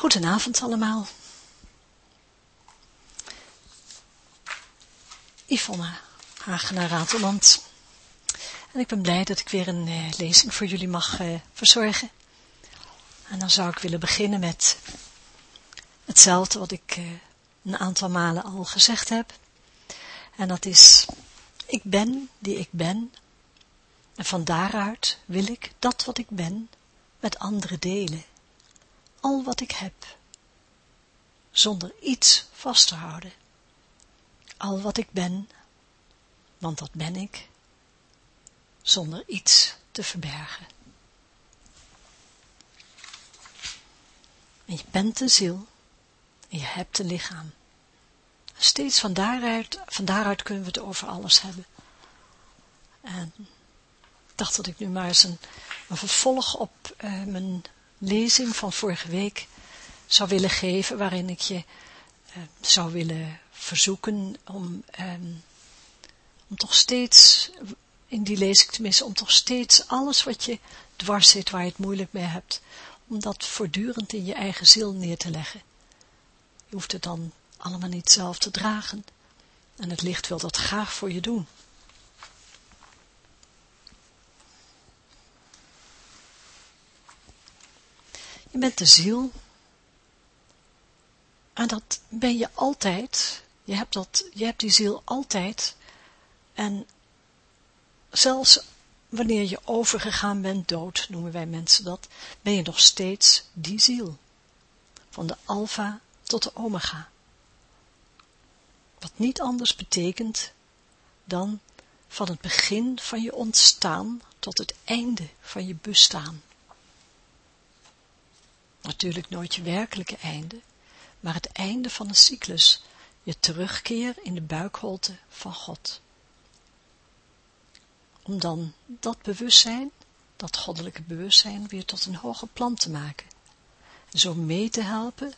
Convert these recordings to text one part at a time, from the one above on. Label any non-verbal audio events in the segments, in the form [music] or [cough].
Goedenavond allemaal. Yvonne Hagenaar Rateland. En ik ben blij dat ik weer een uh, lezing voor jullie mag uh, verzorgen. En dan zou ik willen beginnen met hetzelfde wat ik uh, een aantal malen al gezegd heb. En dat is, ik ben die ik ben. En van daaruit wil ik dat wat ik ben met anderen delen. Al wat ik heb. Zonder iets vast te houden. Al wat ik ben, want dat ben ik, zonder iets te verbergen. En je bent een ziel en je hebt een lichaam. Steeds van daaruit, van daaruit kunnen we het over alles hebben. En ik dacht dat ik nu maar eens een, een vervolg op uh, mijn lezing van vorige week zou willen geven, waarin ik je uh, zou willen verzoeken om, um, om toch steeds, in die lezing tenminste, om toch steeds alles wat je dwars zit, waar je het moeilijk mee hebt, om dat voortdurend in je eigen ziel neer te leggen. Je hoeft het dan allemaal niet zelf te dragen. En het licht wil dat graag voor je doen. Je bent de ziel. En dat ben je altijd. Je hebt, dat, je hebt die ziel altijd. En zelfs wanneer je overgegaan bent, dood noemen wij mensen dat, ben je nog steeds die ziel. Van de alfa tot de omega. Wat niet anders betekent dan van het begin van je ontstaan tot het einde van je bestaan. Natuurlijk nooit je werkelijke einde, maar het einde van een cyclus, je terugkeer in de buikholte van God. Om dan dat bewustzijn, dat goddelijke bewustzijn, weer tot een hoger plan te maken. En zo mee te helpen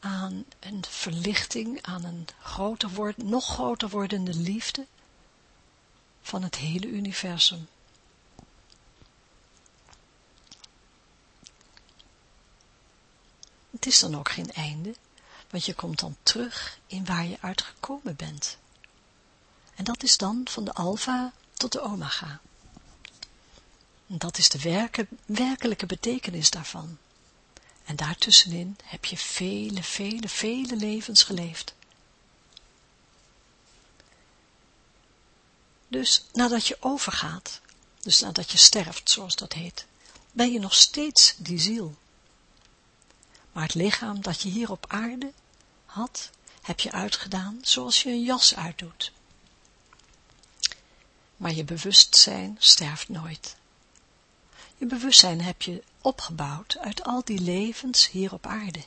aan een verlichting, aan een groter word, nog groter wordende liefde van het hele universum. Het is dan ook geen einde, want je komt dan terug in waar je uitgekomen bent. En dat is dan van de alfa tot de omega. Dat is de werke, werkelijke betekenis daarvan. En daartussenin heb je vele, vele, vele levens geleefd. Dus nadat je overgaat, dus nadat je sterft, zoals dat heet, ben je nog steeds die ziel. Maar het lichaam dat je hier op aarde had, heb je uitgedaan zoals je een jas uitdoet. Maar je bewustzijn sterft nooit. Je bewustzijn heb je opgebouwd uit al die levens hier op aarde.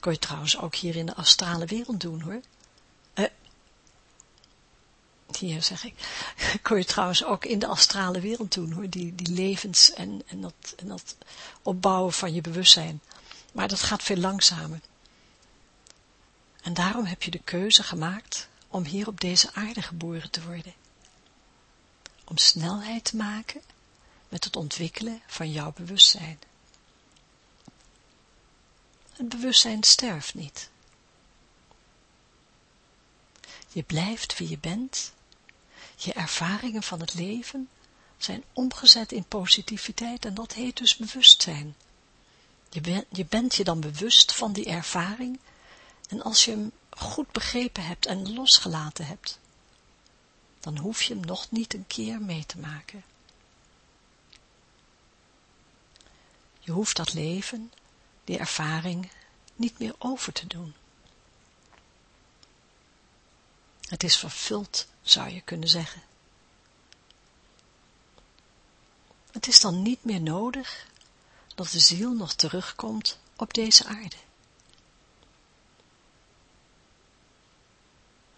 Kun je trouwens ook hier in de astrale wereld doen hoor. Hier zeg ik, [laughs] kun je trouwens ook in de astrale wereld doen hoor, die, die levens en, en, dat, en dat opbouwen van je bewustzijn. Maar dat gaat veel langzamer. En daarom heb je de keuze gemaakt om hier op deze aarde geboren te worden om snelheid te maken met het ontwikkelen van jouw bewustzijn. Het bewustzijn sterft niet. Je blijft wie je bent. Je ervaringen van het leven zijn omgezet in positiviteit en dat heet dus bewustzijn. Je, je bent je dan bewust van die ervaring en als je hem goed begrepen hebt en losgelaten hebt, dan hoef je hem nog niet een keer mee te maken. Je hoeft dat leven, die ervaring, niet meer over te doen. Het is vervuld, zou je kunnen zeggen. Het is dan niet meer nodig dat de ziel nog terugkomt op deze aarde.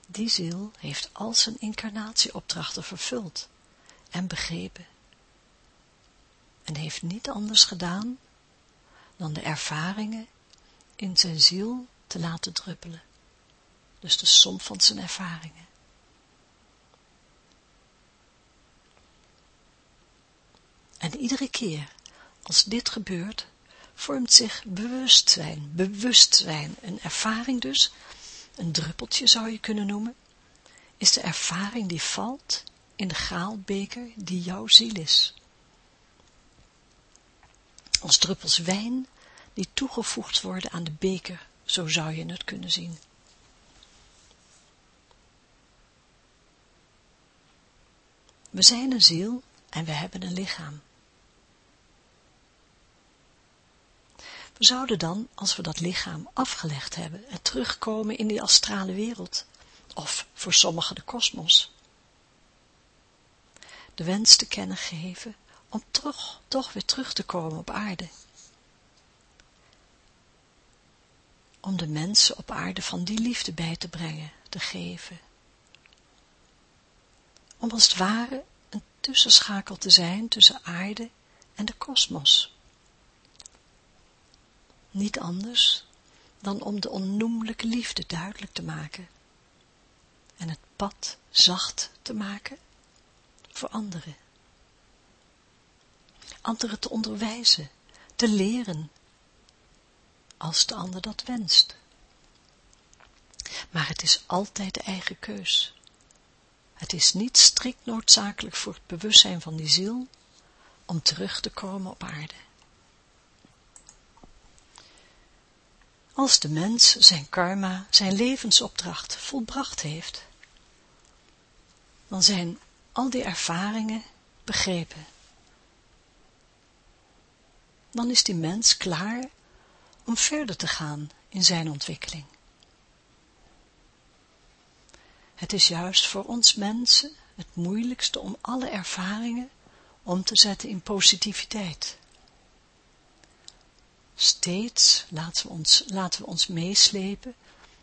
Die ziel heeft al zijn incarnatieopdrachten vervuld en begrepen en heeft niet anders gedaan dan de ervaringen in zijn ziel te laten druppelen. Dus de som van zijn ervaringen. En iedere keer als dit gebeurt, vormt zich bewustzijn, bewustzijn, een ervaring dus, een druppeltje zou je kunnen noemen, is de ervaring die valt in de graalbeker die jouw ziel is. Als druppels wijn die toegevoegd worden aan de beker, zo zou je het kunnen zien. We zijn een ziel en we hebben een lichaam. We zouden dan, als we dat lichaam afgelegd hebben en terugkomen in die astrale wereld, of voor sommigen de kosmos, de wens te kennen geven om toch, toch weer terug te komen op aarde. Om de mensen op aarde van die liefde bij te brengen, te geven. Om als het ware een tussenschakel te zijn tussen aarde en de kosmos. Niet anders dan om de onnoemelijke liefde duidelijk te maken en het pad zacht te maken voor anderen. Anderen te onderwijzen, te leren, als de ander dat wenst. Maar het is altijd de eigen keus. Het is niet strikt noodzakelijk voor het bewustzijn van die ziel om terug te komen op aarde. Als de mens zijn karma, zijn levensopdracht volbracht heeft, dan zijn al die ervaringen begrepen. Dan is die mens klaar om verder te gaan in zijn ontwikkeling. Het is juist voor ons mensen het moeilijkste om alle ervaringen om te zetten in positiviteit. Steeds laten we ons, laten we ons meeslepen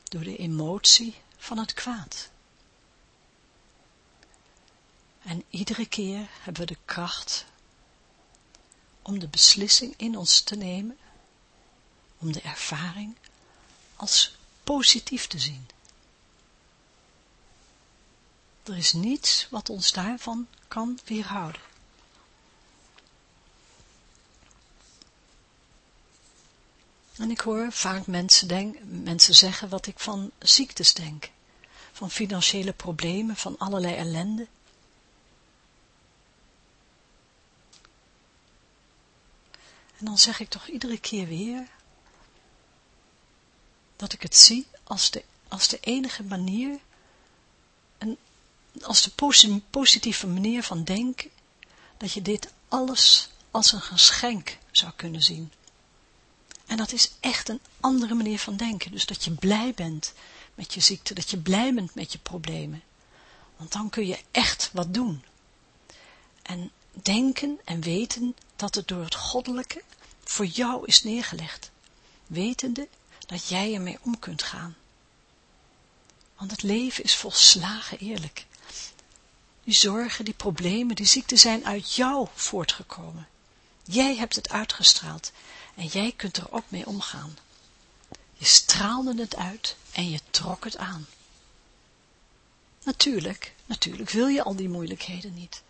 door de emotie van het kwaad. En iedere keer hebben we de kracht om de beslissing in ons te nemen, om de ervaring als positief te zien. Er is niets wat ons daarvan kan weerhouden. En ik hoor vaak mensen, denk, mensen zeggen wat ik van ziektes denk. Van financiële problemen, van allerlei ellende. En dan zeg ik toch iedere keer weer, dat ik het zie als de, als de enige manier, als de positieve manier van denken, dat je dit alles als een geschenk zou kunnen zien. En dat is echt een andere manier van denken. Dus dat je blij bent met je ziekte, dat je blij bent met je problemen. Want dan kun je echt wat doen. En denken en weten dat het door het goddelijke voor jou is neergelegd. Wetende dat jij ermee om kunt gaan. Want het leven is volslagen eerlijk. Die zorgen, die problemen, die ziekten zijn uit jou voortgekomen. Jij hebt het uitgestraald en jij kunt er ook mee omgaan. Je straalde het uit en je trok het aan. Natuurlijk, natuurlijk wil je al die moeilijkheden niet.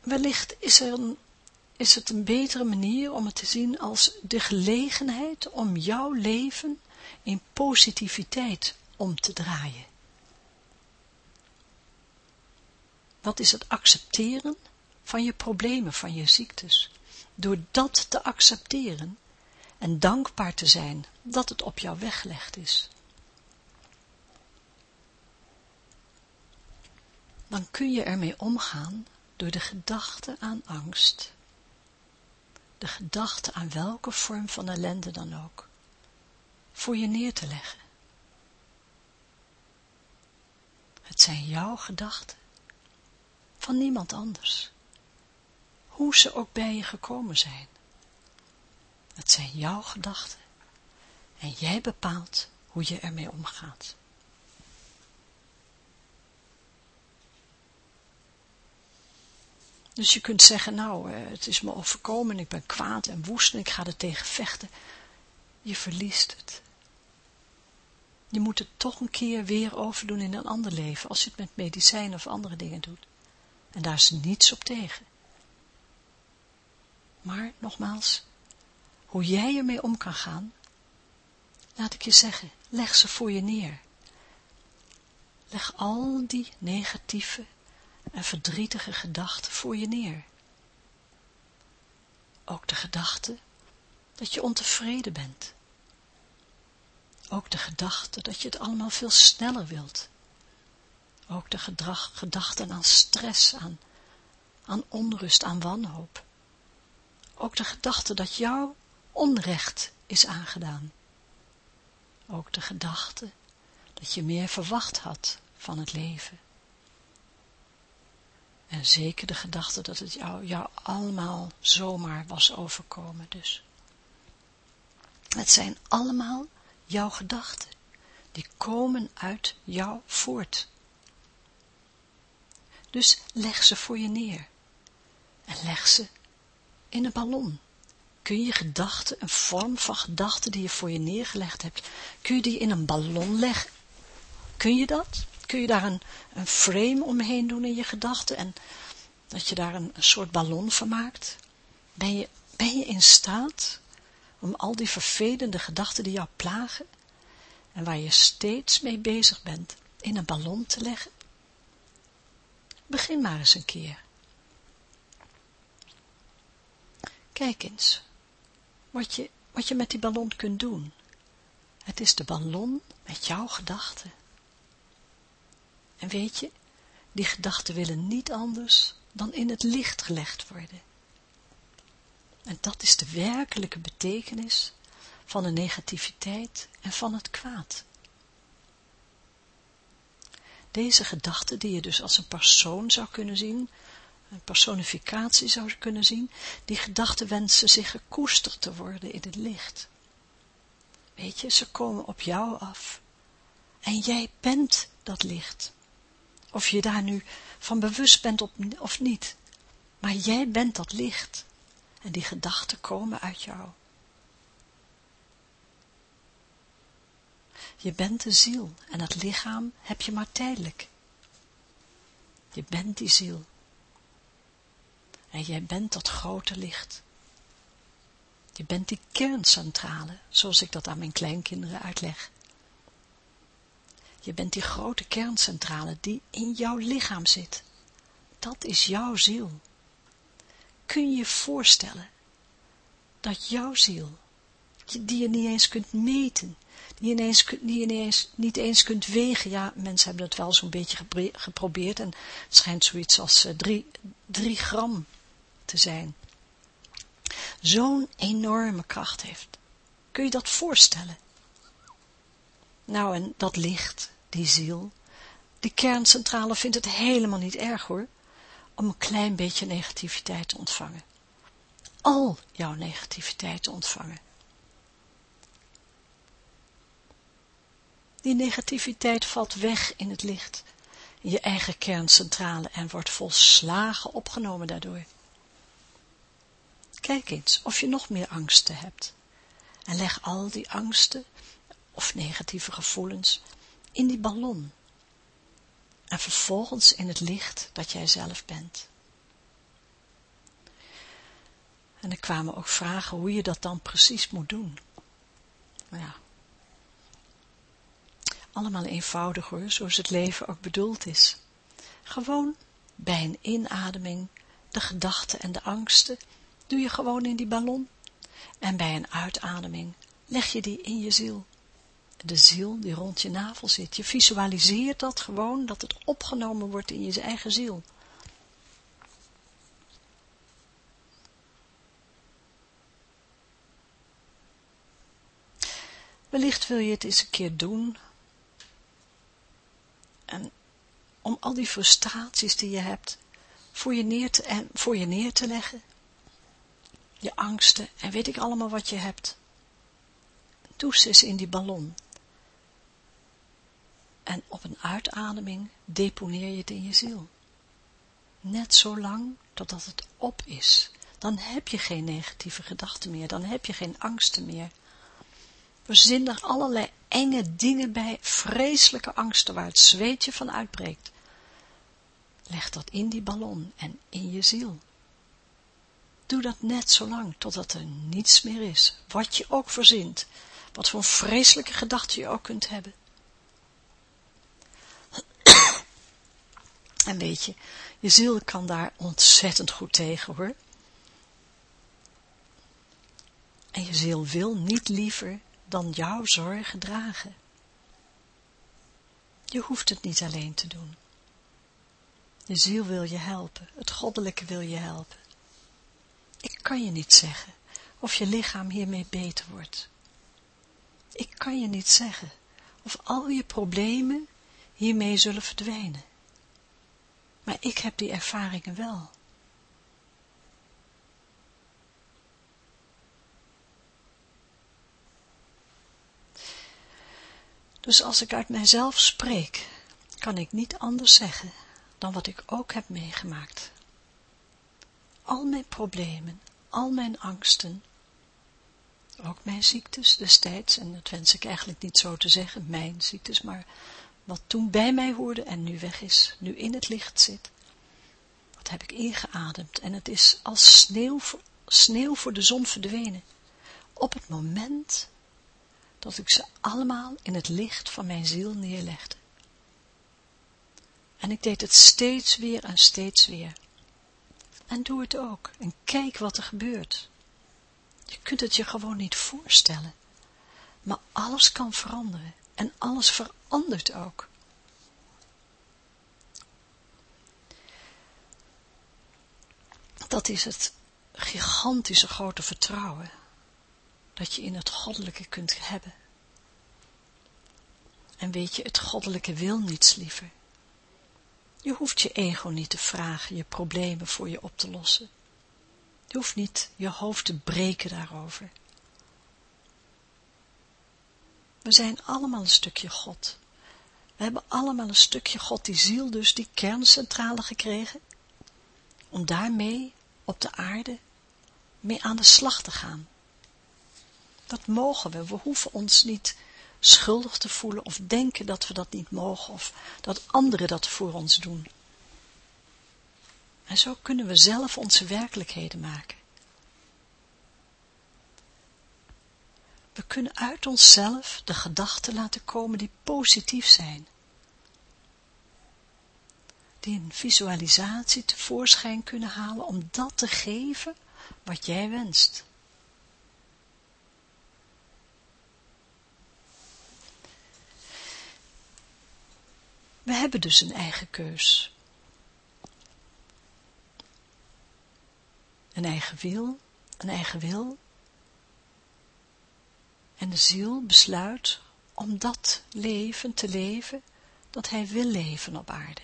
Wellicht is, er een, is het een betere manier om het te zien als de gelegenheid om jouw leven in positiviteit om te draaien. Wat is het accepteren van je problemen, van je ziektes? Door dat te accepteren en dankbaar te zijn dat het op jou weggelegd is. Dan kun je ermee omgaan door de gedachte aan angst, de gedachte aan welke vorm van ellende dan ook, voor je neer te leggen. Het zijn jouw gedachten van niemand anders. Hoe ze ook bij je gekomen zijn. Het zijn jouw gedachten. En jij bepaalt hoe je ermee omgaat. Dus je kunt zeggen, nou, eh, het is me overkomen, ik ben kwaad en woest en ik ga er tegen vechten. Je verliest het. Je moet het toch een keer weer overdoen in een ander leven, als je het met medicijnen of andere dingen doet. En daar is niets op tegen. Maar, nogmaals, hoe jij ermee om kan gaan, laat ik je zeggen, leg ze voor je neer. Leg al die negatieve en verdrietige gedachten voor je neer. Ook de gedachte dat je ontevreden bent. Ook de gedachte dat je het allemaal veel sneller wilt. Ook de gedachten aan stress, aan, aan onrust, aan wanhoop. Ook de gedachte dat jou onrecht is aangedaan. Ook de gedachte dat je meer verwacht had van het leven. En zeker de gedachte dat het jou, jou allemaal zomaar was overkomen dus. Het zijn allemaal jouw gedachten. Die komen uit jou voort. Dus leg ze voor je neer. En leg ze in een ballon. Kun je gedachten, een vorm van gedachten die je voor je neergelegd hebt, kun je die in een ballon leggen? Kun je dat? Kun je daar een, een frame omheen doen in je gedachten en dat je daar een, een soort ballon van maakt? Ben je, ben je in staat om al die vervelende gedachten die jou plagen en waar je steeds mee bezig bent, in een ballon te leggen? Begin maar eens een keer. Kijk eens, wat je, wat je met die ballon kunt doen. Het is de ballon met jouw gedachten. En weet je, die gedachten willen niet anders dan in het licht gelegd worden. En dat is de werkelijke betekenis van de negativiteit en van het kwaad. Deze gedachten die je dus als een persoon zou kunnen zien, een personificatie zou kunnen zien, die gedachten wensen zich gekoesterd te worden in het licht. Weet je, ze komen op jou af. En jij bent dat licht. Of je daar nu van bewust bent of niet. Maar jij bent dat licht. En die gedachten komen uit jou. Je bent de ziel en het lichaam heb je maar tijdelijk. Je bent die ziel. En jij bent dat grote licht. Je bent die kerncentrale, zoals ik dat aan mijn kleinkinderen uitleg. Je bent die grote kerncentrale die in jouw lichaam zit. Dat is jouw ziel. Kun je je voorstellen dat jouw ziel, die je niet eens kunt meten, die je, ineens, die niet, eens, niet eens kunt wegen, ja, mensen hebben het wel zo'n beetje geprobeerd en het schijnt zoiets als uh, drie, drie gram te zijn, zo'n enorme kracht heeft. Kun je dat voorstellen? Nou, en dat licht, die ziel, die kerncentrale vindt het helemaal niet erg hoor, om een klein beetje negativiteit te ontvangen. Al jouw negativiteit te ontvangen. Die negativiteit valt weg in het licht, in je eigen kerncentrale en wordt volslagen opgenomen daardoor. Kijk eens of je nog meer angsten hebt. En leg al die angsten of negatieve gevoelens in die ballon. En vervolgens in het licht dat jij zelf bent. En er kwamen ook vragen hoe je dat dan precies moet doen. Nou ja, allemaal eenvoudig hoor, zoals het leven ook bedoeld is. Gewoon bij een inademing de gedachten en de angsten doe je gewoon in die ballon. En bij een uitademing leg je die in je ziel. De ziel die rond je navel zit. Je visualiseert dat gewoon, dat het opgenomen wordt in je eigen ziel. Wellicht wil je het eens een keer doen. En om al die frustraties die je hebt, voor je neer te, en voor je neer te leggen je angsten en weet ik allemaal wat je hebt. Doe ze eens in die ballon. En op een uitademing deponeer je het in je ziel. Net zo lang totdat het op is. Dan heb je geen negatieve gedachten meer, dan heb je geen angsten meer. Er allerlei enge dingen bij, vreselijke angsten waar het zweetje van uitbreekt. Leg dat in die ballon en in je ziel. Doe dat net zo lang, totdat er niets meer is, wat je ook verzint, wat voor vreselijke gedachten je ook kunt hebben. En weet je, je ziel kan daar ontzettend goed tegen hoor. En je ziel wil niet liever dan jouw zorgen dragen. Je hoeft het niet alleen te doen. Je ziel wil je helpen, het goddelijke wil je helpen. Ik kan je niet zeggen of je lichaam hiermee beter wordt. Ik kan je niet zeggen of al je problemen hiermee zullen verdwijnen. Maar ik heb die ervaringen wel. Dus als ik uit mijzelf spreek, kan ik niet anders zeggen dan wat ik ook heb meegemaakt. Al mijn problemen, al mijn angsten, ook mijn ziektes destijds, en dat wens ik eigenlijk niet zo te zeggen, mijn ziektes, maar wat toen bij mij hoorde en nu weg is, nu in het licht zit, dat heb ik ingeademd en het is als sneeuw sneeuw voor de zon verdwenen, op het moment dat ik ze allemaal in het licht van mijn ziel neerlegde. En ik deed het steeds weer en steeds weer. En doe het ook. En kijk wat er gebeurt. Je kunt het je gewoon niet voorstellen. Maar alles kan veranderen. En alles verandert ook. Dat is het gigantische grote vertrouwen dat je in het goddelijke kunt hebben. En weet je, het goddelijke wil niets liever. Je hoeft je ego niet te vragen je problemen voor je op te lossen. Je hoeft niet je hoofd te breken daarover. We zijn allemaal een stukje God. We hebben allemaal een stukje God, die ziel dus, die kerncentrale gekregen, om daarmee op de aarde mee aan de slag te gaan. Dat mogen we. We hoeven ons niet schuldig te voelen of denken dat we dat niet mogen of dat anderen dat voor ons doen. En zo kunnen we zelf onze werkelijkheden maken. We kunnen uit onszelf de gedachten laten komen die positief zijn. Die een visualisatie tevoorschijn kunnen halen om dat te geven wat jij wenst. We hebben dus een eigen keus. Een eigen wil, een eigen wil. En de ziel besluit om dat leven te leven dat hij wil leven op aarde.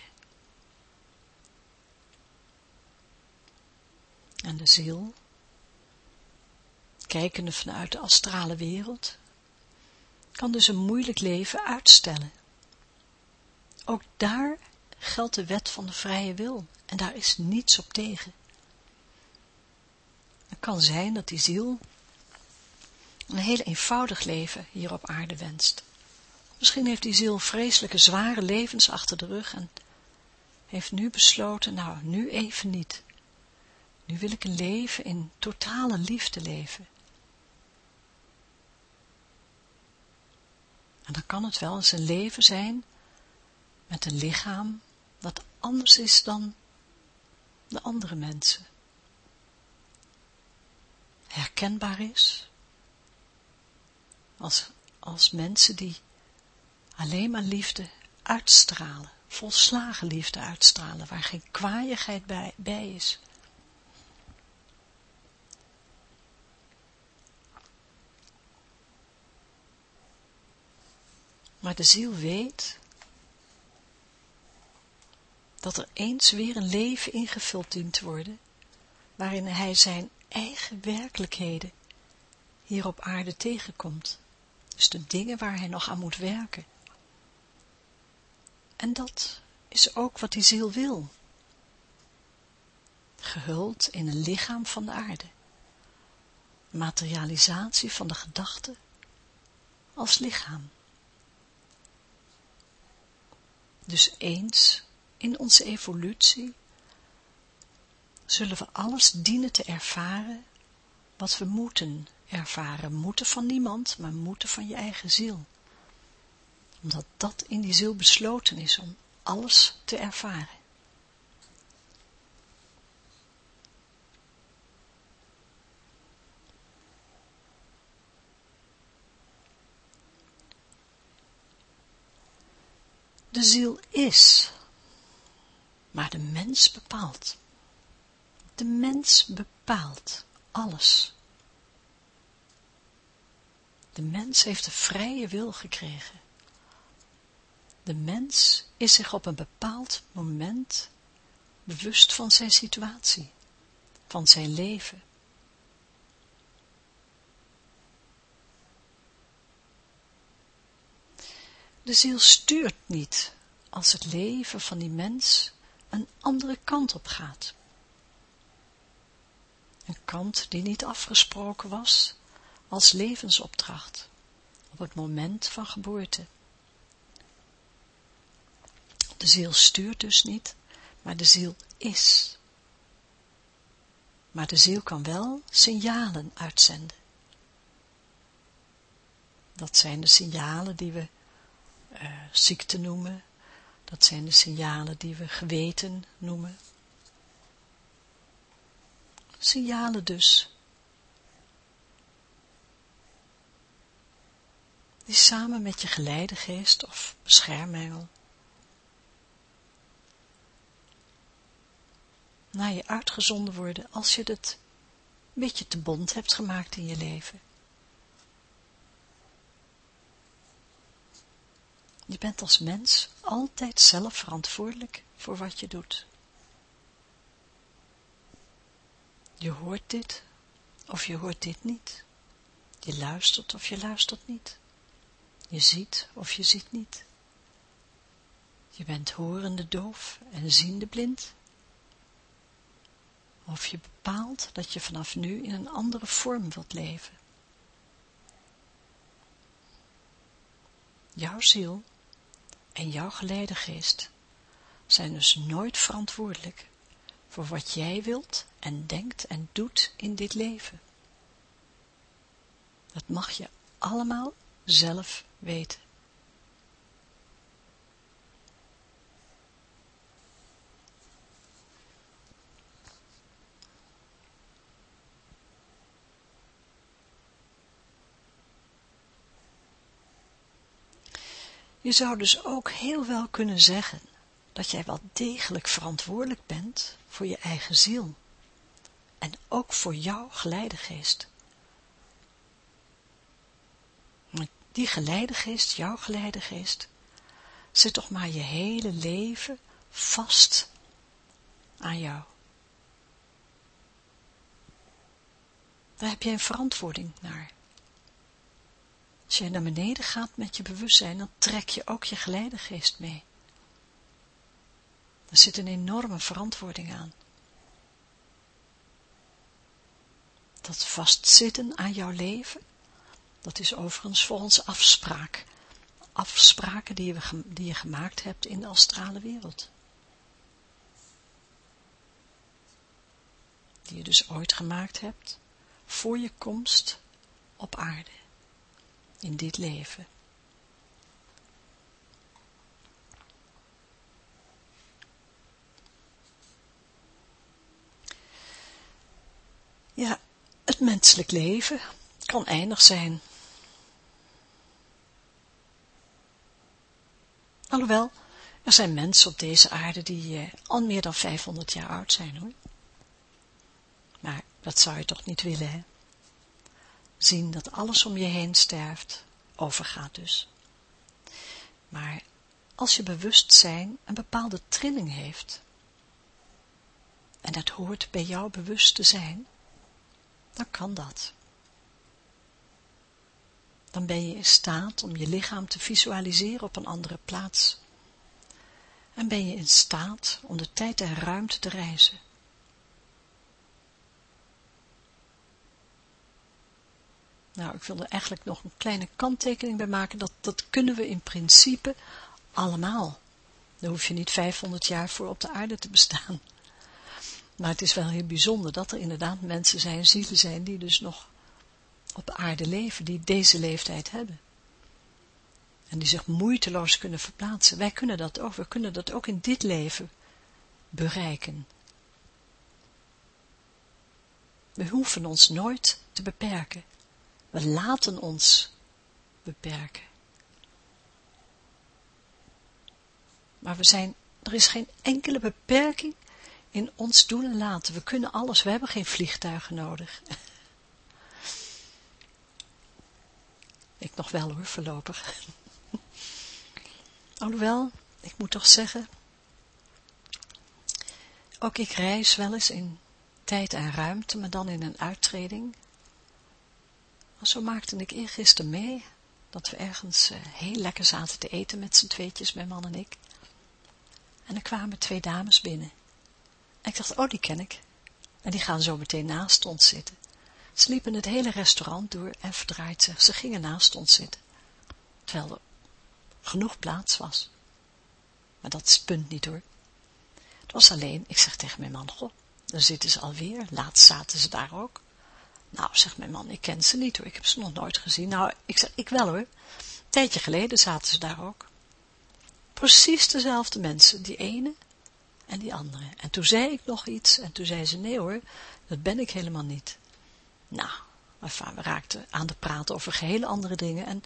En de ziel, kijkende vanuit de astrale wereld, kan dus een moeilijk leven uitstellen. Ook daar geldt de wet van de vrije wil en daar is niets op tegen. Het kan zijn dat die ziel een heel eenvoudig leven hier op aarde wenst. Misschien heeft die ziel vreselijke zware levens achter de rug en heeft nu besloten, nou, nu even niet. Nu wil ik een leven in totale liefde leven. En dan kan het wel eens een leven zijn met een lichaam dat anders is dan de andere mensen. Herkenbaar is als, als mensen die alleen maar liefde uitstralen, volslagen liefde uitstralen, waar geen kwaaiigheid bij, bij is. Maar de ziel weet dat er eens weer een leven ingevuld dient te worden, waarin hij zijn eigen werkelijkheden hier op aarde tegenkomt. Dus de dingen waar hij nog aan moet werken. En dat is ook wat die ziel wil. Gehuld in een lichaam van de aarde. Materialisatie van de gedachten als lichaam. Dus eens in onze evolutie zullen we alles dienen te ervaren wat we moeten ervaren. Moeten van niemand, maar moeten van je eigen ziel. Omdat dat in die ziel besloten is om alles te ervaren. De ziel is, maar de mens bepaalt. De mens bepaalt alles. De mens heeft een vrije wil gekregen. De mens is zich op een bepaald moment bewust van zijn situatie, van zijn leven. De ziel stuurt niet als het leven van die mens een andere kant op gaat. Een kant die niet afgesproken was als levensopdracht op het moment van geboorte. De ziel stuurt dus niet, maar de ziel is. Maar de ziel kan wel signalen uitzenden. Dat zijn de signalen die we uh, ziekte noemen. Dat zijn de signalen die we geweten noemen. Signalen dus. Die samen met je geleidegeest of beschermengel naar je uitgezonden worden als je het een beetje te bond hebt gemaakt in je leven. Je bent als mens altijd zelf verantwoordelijk voor wat je doet. Je hoort dit of je hoort dit niet. Je luistert of je luistert niet. Je ziet of je ziet niet. Je bent horende doof en ziende blind. Of je bepaalt dat je vanaf nu in een andere vorm wilt leven. Jouw ziel en jouw geleidegeest zijn dus nooit verantwoordelijk voor wat jij wilt en denkt en doet in dit leven. Dat mag je allemaal zelf weten. Je zou dus ook heel wel kunnen zeggen dat jij wel degelijk verantwoordelijk bent voor je eigen ziel en ook voor jouw geleidegeest. Die geleidegeest, jouw geleidegeest, zit toch maar je hele leven vast aan jou. Daar heb je een verantwoording naar. Als je naar beneden gaat met je bewustzijn, dan trek je ook je geleidegeest mee. Er zit een enorme verantwoording aan. Dat vastzitten aan jouw leven, dat is overigens volgens afspraak. Afspraken die je, die je gemaakt hebt in de astrale wereld. Die je dus ooit gemaakt hebt voor je komst op aarde in dit leven. Ja, het menselijk leven kan eindig zijn. Alhoewel, er zijn mensen op deze aarde die eh, al meer dan 500 jaar oud zijn hoor. Maar dat zou je toch niet willen hè? Zien dat alles om je heen sterft, overgaat dus. Maar als je bewustzijn een bepaalde trilling heeft, en dat hoort bij jouw bewust te zijn, dan kan dat. Dan ben je in staat om je lichaam te visualiseren op een andere plaats. En ben je in staat om de tijd en ruimte te reizen. Nou, ik wil er eigenlijk nog een kleine kanttekening bij maken. Dat, dat kunnen we in principe allemaal. Daar hoef je niet 500 jaar voor op de aarde te bestaan. Maar het is wel heel bijzonder dat er inderdaad mensen zijn, zielen zijn, die dus nog op aarde leven, die deze leeftijd hebben. En die zich moeiteloos kunnen verplaatsen. Wij kunnen dat ook, we kunnen dat ook in dit leven bereiken. We hoeven ons nooit te beperken. We laten ons beperken. Maar we zijn, er is geen enkele beperking in ons doen en laten. We kunnen alles, we hebben geen vliegtuigen nodig. [laughs] Ik nog wel hoor, voorlopig. [laughs] Alhoewel, ik moet toch zeggen, ook ik reis wel eens in tijd en ruimte, maar dan in een uittreding. Zo maakte ik eergisteren mee, dat we ergens uh, heel lekker zaten te eten met z'n tweetjes, mijn man en ik. En er kwamen twee dames binnen. En ik dacht, oh, die ken ik. En die gaan zo meteen naast ons zitten. Ze liepen het hele restaurant door en verdraaid zich. Ze gingen naast ons zitten. Terwijl er genoeg plaats was. Maar dat is het punt niet hoor. Het was alleen, ik zeg tegen mijn man, goh, dan zitten ze alweer. Laatst zaten ze daar ook. Nou, zegt mijn man, ik ken ze niet hoor, ik heb ze nog nooit gezien. Nou, ik zeg, ik wel hoor. Een tijdje geleden zaten ze daar ook. Precies dezelfde mensen, die ene en die andere. En toen zei ik nog iets, en toen zei ze, nee hoor, dat ben ik helemaal niet. Nou, enfin, we raakten aan de praten over gehele andere dingen. En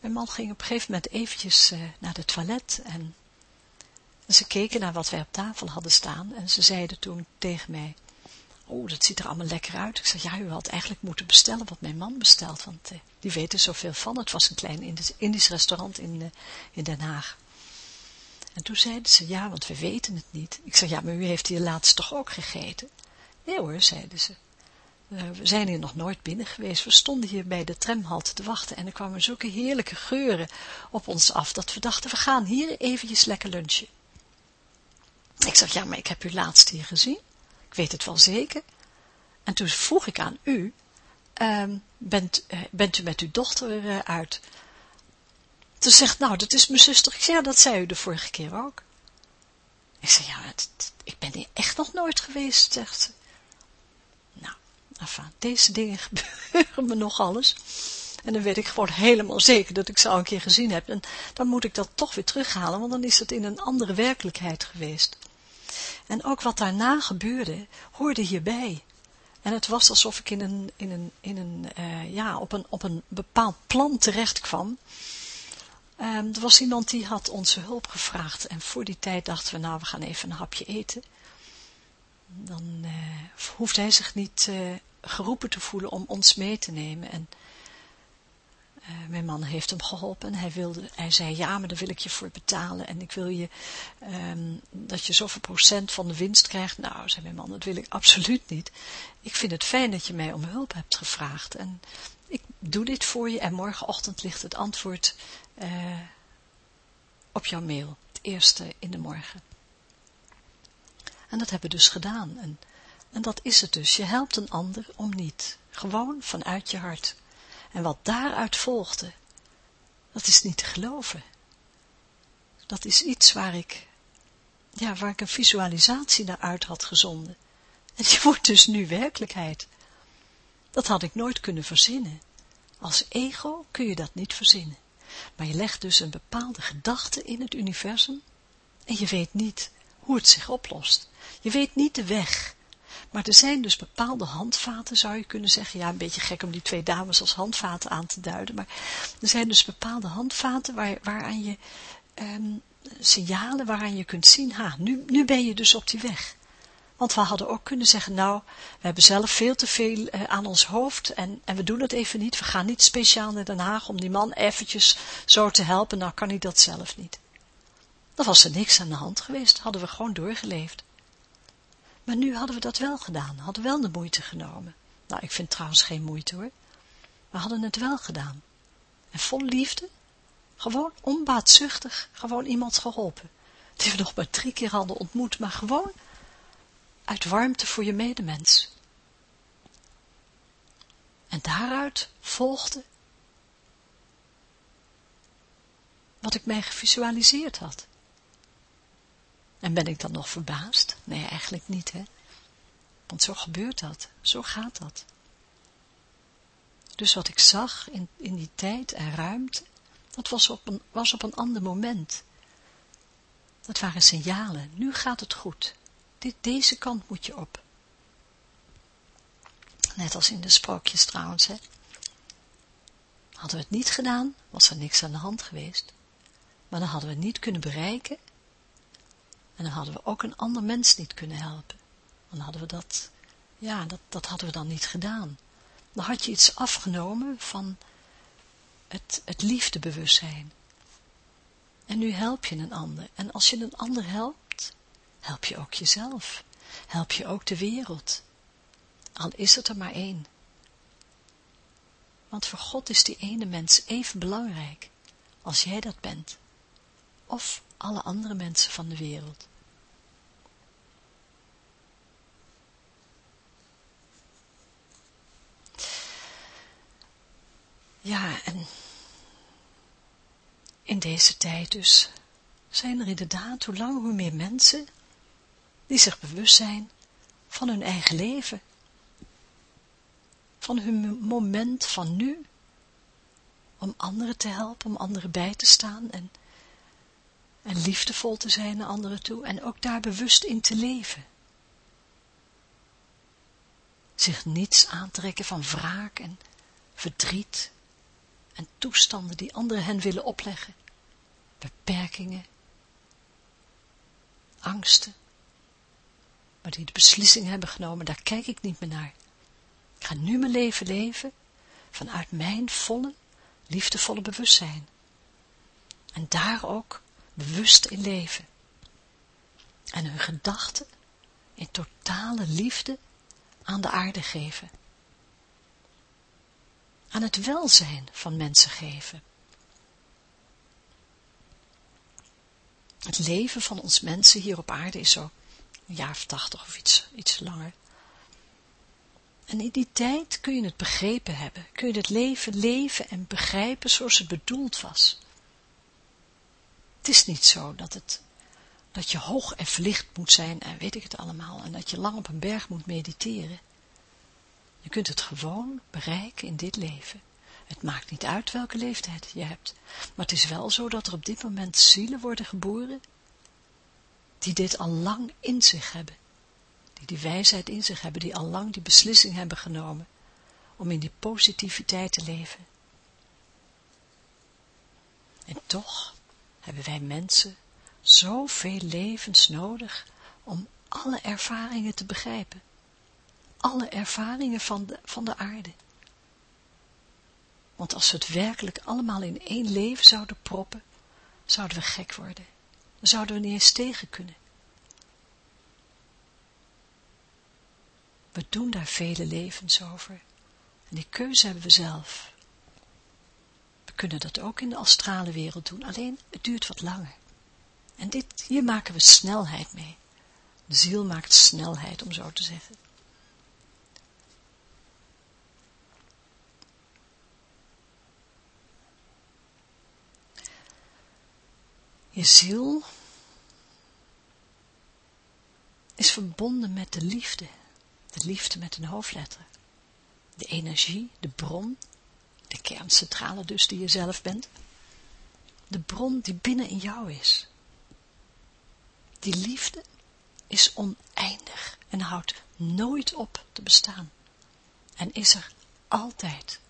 mijn man ging op een gegeven moment eventjes uh, naar de toilet en ze keken naar wat wij op tafel hadden staan en ze zeiden toen tegen mij, oh, dat ziet er allemaal lekker uit. Ik zei, ja, u had eigenlijk moeten bestellen wat mijn man bestelt, want uh, die weten zoveel van. Het was een klein Indisch restaurant in, uh, in Den Haag. En toen zeiden ze, ja, want we weten het niet. Ik zei, ja, maar u heeft hier laatst toch ook gegeten? Nee hoor, zeiden ze. Uh, we zijn hier nog nooit binnen geweest. We stonden hier bij de tramhalte te wachten en er kwamen zulke heerlijke geuren op ons af, dat we dachten, we gaan hier eventjes lekker lunchen. Ik zeg, ja, maar ik heb u laatst hier gezien. Weet het wel zeker. En toen vroeg ik aan u, um, bent, uh, bent u met uw dochter uh, uit? Toen zegt, nou, dat is mijn zuster. Ik zeg, ja, dat zei u de vorige keer ook. Ik zeg, ja, ik ben hier echt nog nooit geweest, zegt ze. Nou, enfin, deze dingen [laughs] gebeuren me nog alles. En dan weet ik gewoon helemaal zeker dat ik ze al een keer gezien heb. En dan moet ik dat toch weer terughalen, want dan is het in een andere werkelijkheid geweest. En ook wat daarna gebeurde, hoorde hierbij. En het was alsof ik in een, in een, in een, uh, ja, op een, op een bepaald plan terecht kwam. Um, er was iemand die had onze hulp gevraagd en voor die tijd dachten we, nou, we gaan even een hapje eten. Dan uh, hoeft hij zich niet uh, geroepen te voelen om ons mee te nemen. En uh, mijn man heeft hem geholpen en hij, wilde, hij zei, ja, maar daar wil ik je voor betalen en ik wil je, um, dat je zoveel procent van de winst krijgt. Nou, zei mijn man, dat wil ik absoluut niet. Ik vind het fijn dat je mij om hulp hebt gevraagd en ik doe dit voor je en morgenochtend ligt het antwoord uh, op jouw mail, het eerste in de morgen. En dat hebben we dus gedaan. En, en dat is het dus. Je helpt een ander om niet. Gewoon vanuit je hart. En wat daaruit volgde, dat is niet te geloven. Dat is iets waar ik, ja, waar ik een visualisatie naar uit had gezonden. En die [laughs] wordt dus nu werkelijkheid. Dat had ik nooit kunnen verzinnen. Als ego kun je dat niet verzinnen. Maar je legt dus een bepaalde gedachte in het universum en je weet niet hoe het zich oplost. Je weet niet de weg. Maar er zijn dus bepaalde handvaten, zou je kunnen zeggen. Ja, een beetje gek om die twee dames als handvaten aan te duiden. Maar er zijn dus bepaalde handvaten waar, waaraan je um, signalen, waaraan je kunt zien, ha, nu, nu ben je dus op die weg. Want we hadden ook kunnen zeggen, nou, we hebben zelf veel te veel uh, aan ons hoofd en, en we doen het even niet. We gaan niet speciaal naar Den Haag om die man eventjes zo te helpen. Nou kan hij dat zelf niet. Dan was er niks aan de hand geweest, hadden we gewoon doorgeleefd. Maar nu hadden we dat wel gedaan, hadden wel de moeite genomen. Nou, ik vind trouwens geen moeite hoor. We hadden het wel gedaan. En vol liefde, gewoon onbaatzuchtig, gewoon iemand geholpen. Die we nog maar drie keer hadden ontmoet, maar gewoon uit warmte voor je medemens. En daaruit volgde wat ik mij gevisualiseerd had. En ben ik dan nog verbaasd? Nee, eigenlijk niet, hè. Want zo gebeurt dat, zo gaat dat. Dus wat ik zag in, in die tijd en ruimte, dat was op, een, was op een ander moment. Dat waren signalen, nu gaat het goed. Dit, deze kant moet je op. Net als in de sprookjes trouwens, hè. Hadden we het niet gedaan, was er niks aan de hand geweest. Maar dan hadden we het niet kunnen bereiken. En dan hadden we ook een ander mens niet kunnen helpen. Dan hadden we dat, ja, dat, dat hadden we dan niet gedaan. Dan had je iets afgenomen van het, het liefdebewustzijn. En nu help je een ander. En als je een ander helpt, help je ook jezelf. Help je ook de wereld. Al is het er maar één. Want voor God is die ene mens even belangrijk als jij dat bent. Of alle andere mensen van de wereld. Ja, en in deze tijd dus zijn er inderdaad hoe langer hoe meer mensen die zich bewust zijn van hun eigen leven, van hun moment van nu, om anderen te helpen, om anderen bij te staan en, en liefdevol te zijn naar anderen toe en ook daar bewust in te leven. Zich niets aantrekken van wraak en verdriet en toestanden die anderen hen willen opleggen, beperkingen, angsten, maar die de beslissing hebben genomen, daar kijk ik niet meer naar. Ik ga nu mijn leven leven vanuit mijn volle, liefdevolle bewustzijn. En daar ook bewust in leven. En hun gedachten in totale liefde aan de aarde geven aan het welzijn van mensen geven. Het leven van ons mensen hier op aarde is zo een jaar of tachtig of iets, iets langer. En in die tijd kun je het begrepen hebben, kun je het leven leven en begrijpen zoals het bedoeld was. Het is niet zo dat, het, dat je hoog en verlicht moet zijn en weet ik het allemaal, en dat je lang op een berg moet mediteren. Je kunt het gewoon bereiken in dit leven. Het maakt niet uit welke leeftijd je hebt, maar het is wel zo dat er op dit moment zielen worden geboren, die dit al lang in zich hebben, die die wijsheid in zich hebben, die al lang die beslissing hebben genomen, om in die positiviteit te leven. En toch hebben wij mensen zoveel levens nodig om alle ervaringen te begrijpen alle ervaringen van de, van de aarde. Want als we het werkelijk allemaal in één leven zouden proppen, zouden we gek worden. Zouden we niet eens tegen kunnen. We doen daar vele levens over. En die keuze hebben we zelf. Kunnen dat ook in de astrale wereld doen, alleen het duurt wat langer. En dit, hier maken we snelheid mee. De ziel maakt snelheid, om zo te zeggen. Je ziel is verbonden met de liefde, de liefde met een hoofdletter. De energie, de bron, de kerncentrale dus die je zelf bent. De bron die binnen in jou is. Die liefde is oneindig en houdt nooit op te bestaan. En is er altijd.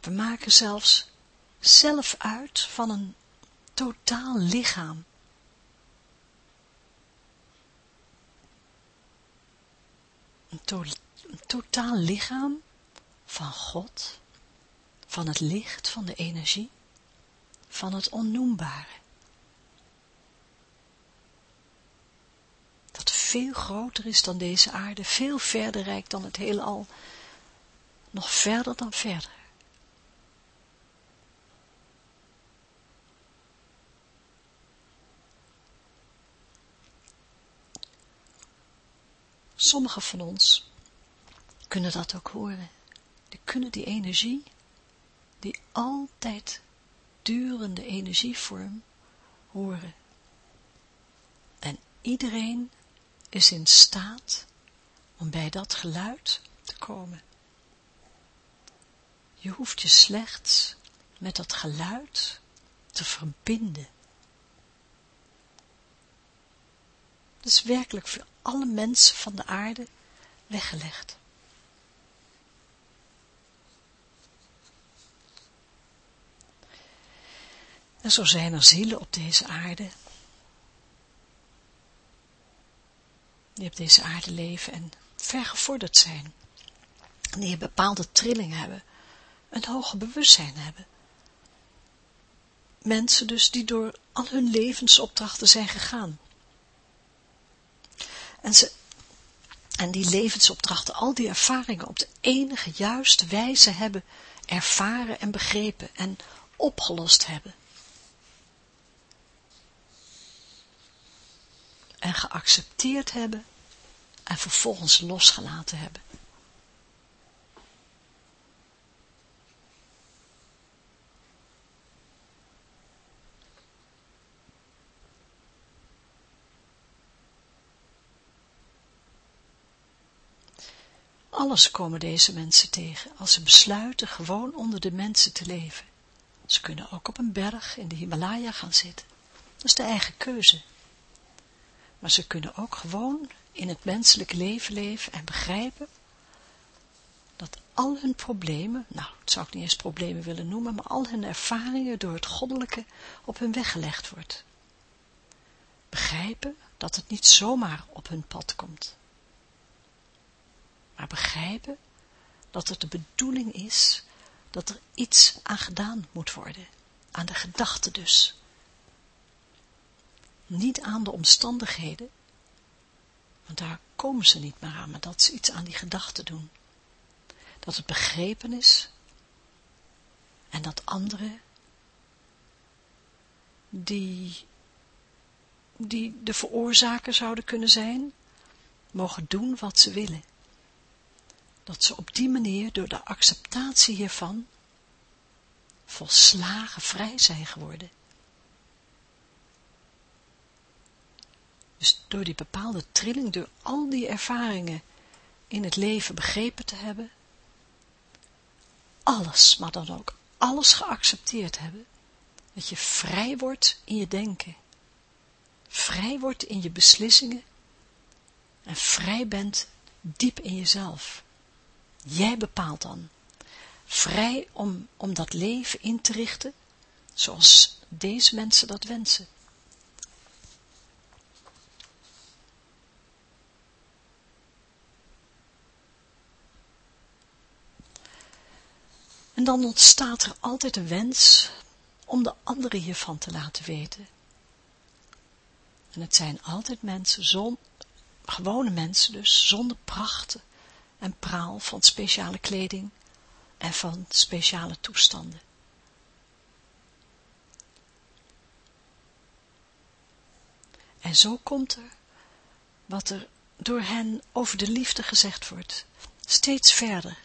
We maken zelfs zelf uit van een totaal lichaam. Een, totaal lichaam van God, van het licht, van de energie, van het onnoembare. Dat veel groter is dan deze aarde, veel verder reikt dan het heelal, nog verder dan verder. Sommigen van ons kunnen dat ook horen. Die kunnen die energie, die altijd durende energievorm, horen. En iedereen is in staat om bij dat geluid te komen. Je hoeft je slechts met dat geluid te verbinden. Dat is werkelijk voor alle mensen van de aarde weggelegd. En zo zijn er zielen op deze aarde, die op deze aarde leven en vergevorderd zijn. Die een bepaalde trilling hebben, een hoger bewustzijn hebben. Mensen dus die door al hun levensopdrachten zijn gegaan. En, ze, en die levensopdrachten, al die ervaringen op de enige juiste wijze hebben ervaren en begrepen en opgelost hebben. En geaccepteerd hebben en vervolgens losgelaten hebben. Alles komen deze mensen tegen, als ze besluiten gewoon onder de mensen te leven. Ze kunnen ook op een berg in de Himalaya gaan zitten. Dat is de eigen keuze. Maar ze kunnen ook gewoon in het menselijke leven leven en begrijpen dat al hun problemen, nou, het zou ik niet eens problemen willen noemen, maar al hun ervaringen door het goddelijke op hun weg gelegd wordt. Begrijpen dat het niet zomaar op hun pad komt maar begrijpen dat het de bedoeling is dat er iets aan gedaan moet worden, aan de gedachte dus. Niet aan de omstandigheden, want daar komen ze niet meer aan, maar dat ze iets aan die gedachten doen. Dat het begrepen is en dat anderen die, die de veroorzaker zouden kunnen zijn, mogen doen wat ze willen dat ze op die manier door de acceptatie hiervan volslagen vrij zijn geworden. Dus door die bepaalde trilling, door al die ervaringen in het leven begrepen te hebben, alles, maar dan ook alles geaccepteerd hebben, dat je vrij wordt in je denken, vrij wordt in je beslissingen en vrij bent diep in jezelf. Jij bepaalt dan. Vrij om, om dat leven in te richten, zoals deze mensen dat wensen. En dan ontstaat er altijd een wens om de anderen hiervan te laten weten. En het zijn altijd mensen, gewone mensen dus, zonder prachten, en praal van speciale kleding en van speciale toestanden. En zo komt er, wat er door hen over de liefde gezegd wordt, steeds verder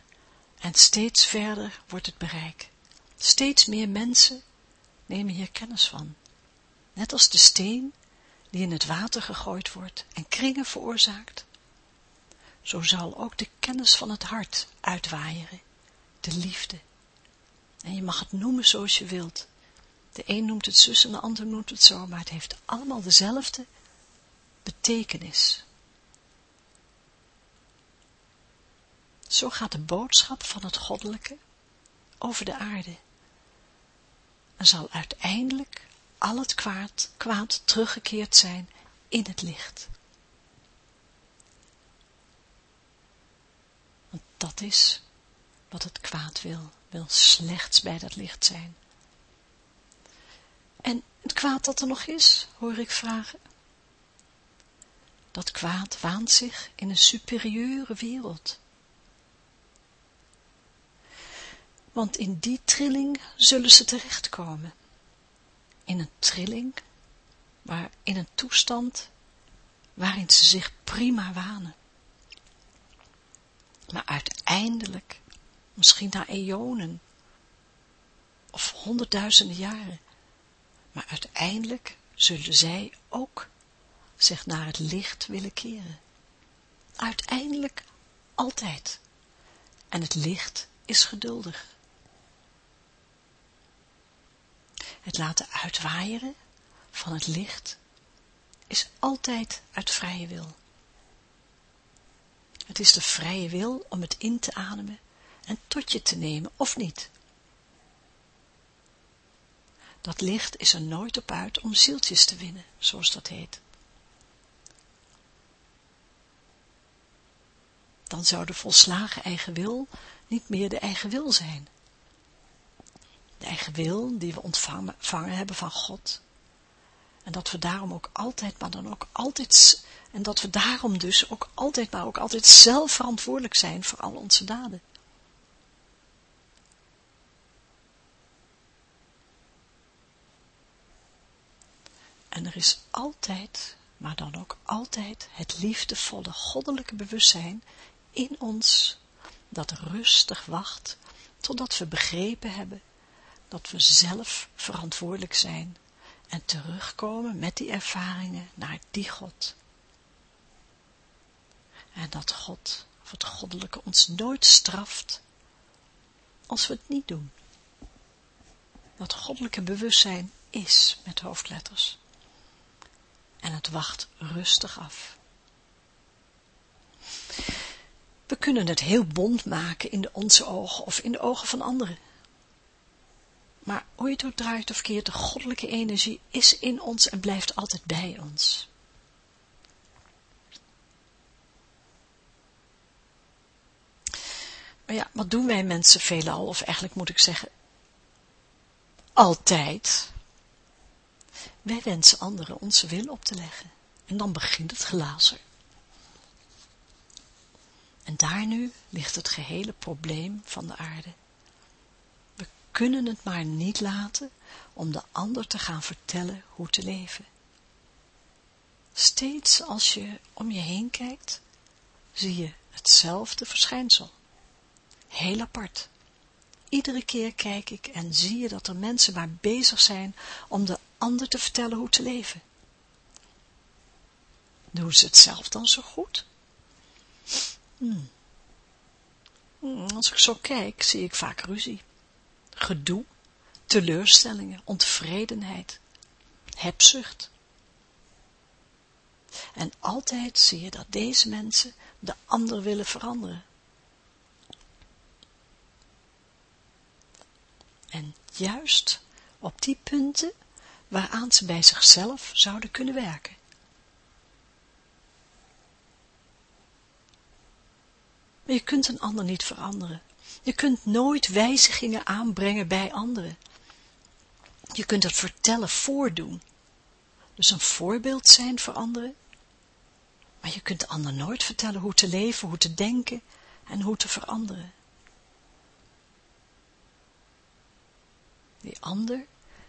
en steeds verder wordt het bereik. Steeds meer mensen nemen hier kennis van. Net als de steen die in het water gegooid wordt en kringen veroorzaakt, zo zal ook de kennis van het hart uitwaaieren, de liefde. En je mag het noemen zoals je wilt. De een noemt het zus en de ander noemt het zo, maar het heeft allemaal dezelfde betekenis. Zo gaat de boodschap van het goddelijke over de aarde en zal uiteindelijk al het kwaad, kwaad teruggekeerd zijn in het licht. Dat is wat het kwaad wil, wil slechts bij dat licht zijn. En het kwaad dat er nog is, hoor ik vragen. Dat kwaad waant zich in een superieure wereld. Want in die trilling zullen ze terechtkomen. In een trilling, waar, in een toestand waarin ze zich prima wanen Maar uiteindelijk, misschien na eonen, of honderdduizenden jaren, maar uiteindelijk zullen zij ook zich naar het licht willen keren. Uiteindelijk altijd. En het licht is geduldig. Het laten uitwaaieren van het licht is altijd uit vrije wil. Het is de vrije wil om het in te ademen en tot je te nemen of niet. Dat licht is er nooit op uit om zieltjes te winnen, zoals dat heet. Dan zou de volslagen eigen wil niet meer de eigen wil zijn. De eigen wil die we ontvangen, hebben van God. En dat we daarom ook altijd, maar dan ook altijd, en dat we daarom dus ook altijd, maar ook altijd zelf verantwoordelijk zijn voor al onze daden. En er is altijd, maar dan ook altijd, het liefdevolle goddelijke bewustzijn in ons, dat rustig wacht, totdat we begrepen hebben, dat we zelf verantwoordelijk zijn en terugkomen met die ervaringen naar die God. En dat God, of het goddelijke, ons nooit straft als we het niet doen. Dat goddelijke bewustzijn is met hoofdletters en het wacht rustig af. We kunnen het heel bond maken in onze ogen of in de ogen van anderen. Maar hoe het ook draait of keert, de goddelijke energie is in ons en blijft altijd bij ons. Maar ja, wat doen wij mensen veelal, of eigenlijk moet ik zeggen, altijd, wij wensen anderen onze wil op te leggen. En dan begint het glazen. En daar nu ligt het gehele probleem van de aarde. We kunnen het maar niet laten om de ander te gaan vertellen hoe te leven. Steeds als je om je heen kijkt, zie je hetzelfde verschijnsel. Heel apart. Iedere keer kijk ik en zie je dat er mensen maar bezig zijn om de ander te vertellen hoe te leven. Doen ze het zelf dan zo goed? Hmm. hmm. Als ik zo kijk, zie ik vaak ruzie, gedoe, teleurstellingen, ontevredenheid, hebzucht. En altijd zie je dat deze mensen de ander willen veranderen. En juist op die punten waaraan ze bij zichzelf zouden kunnen werken. Maar je kunt een ander niet veranderen. Je kunt nooit wijzigingen aanbrengen bij anderen. Je kunt het vertellen voordoen. Dus een voorbeeld zijn voor anderen. Maar je kunt de ander nooit vertellen hoe te leven, hoe te denken en hoe te veranderen. Die ander